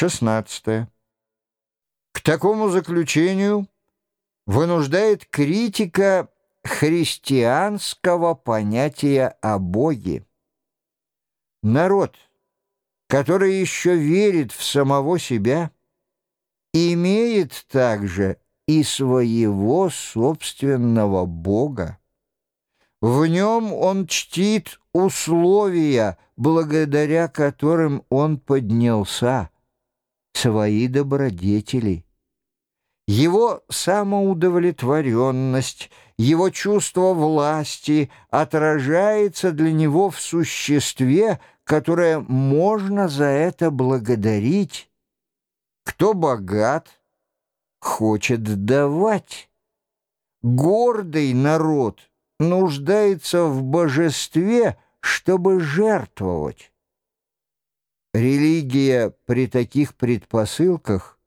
16. К такому заключению вынуждает критика христианского понятия о Боге. Народ, который еще верит в самого себя, имеет также и своего собственного Бога. В нем он чтит условия, благодаря которым он поднялся, свои добродетели. Его самоудовлетворенность, его чувство власти отражается для него в существе, которое можно за это благодарить. Кто богат, хочет давать. Гордый народ нуждается в божестве, чтобы жертвовать. Религия при таких предпосылках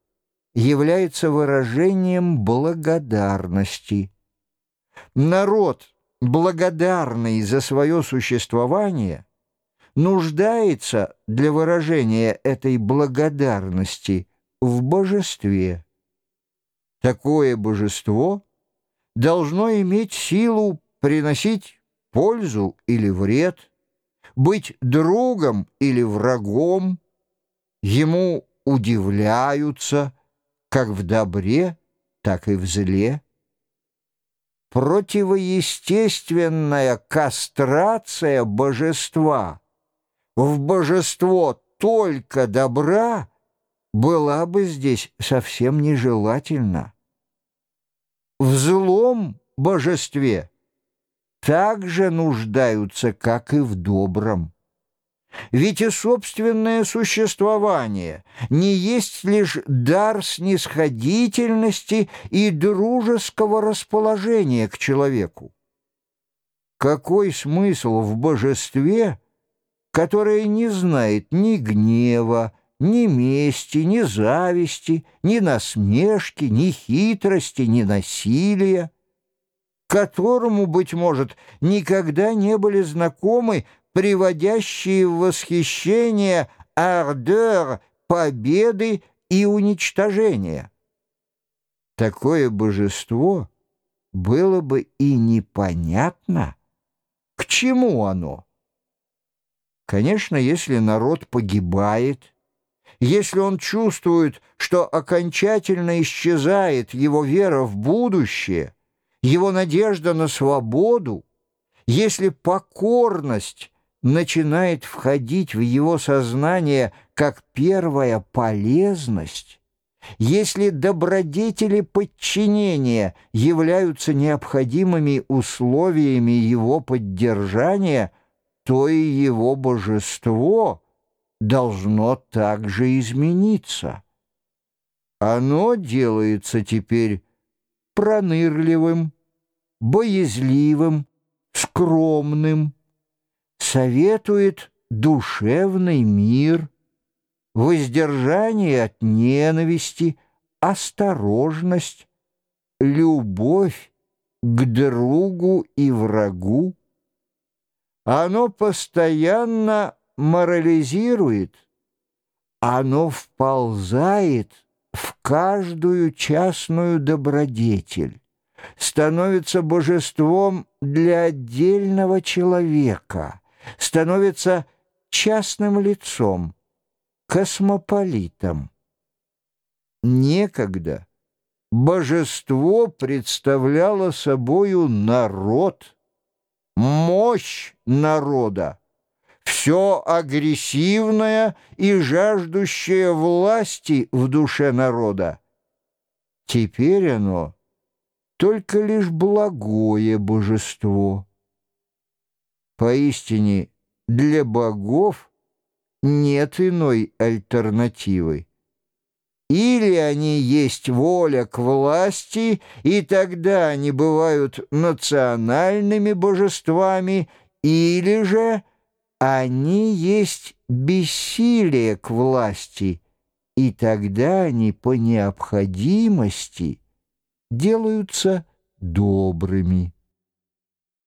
является выражением благодарности. Народ, благодарный за свое существование, нуждается для выражения этой благодарности в божестве. Такое божество должно иметь силу приносить пользу или вред – быть другом или врагом, ему удивляются как в добре, так и в зле. Противоестественная кастрация божества в божество только добра была бы здесь совсем нежелательна. В злом божестве – так же нуждаются, как и в добром. Ведь и собственное существование не есть лишь дар снисходительности и дружеского расположения к человеку. Какой смысл в божестве, которое не знает ни гнева, ни мести, ни зависти, ни насмешки, ни хитрости, ни насилия? Которому, быть может, никогда не были знакомы приводящие в восхищение ардер победы и уничтожения. Такое божество было бы и непонятно, к чему оно. Конечно, если народ погибает, если он чувствует, что окончательно исчезает его вера в будущее — его надежда на свободу, если покорность начинает входить в его сознание как первая полезность, если добродетели подчинения являются необходимыми условиями его поддержания, то и его божество должно также измениться. Оно делается теперь пронырливым, боязливым, скромным, советует душевный мир, воздержание от ненависти, осторожность, любовь к другу и врагу. Оно постоянно морализирует, оно вползает в каждую частную добродетель, становится божеством для отдельного человека, становится частным лицом, космополитом. Некогда божество представляло собою народ, мощь народа, все агрессивное и жаждущее власти в душе народа. Теперь оно только лишь благое божество. Поистине, для богов нет иной альтернативы. Или они есть воля к власти, и тогда они бывают национальными божествами, или же они есть бессилие к власти, и тогда они по необходимости делаются добрыми.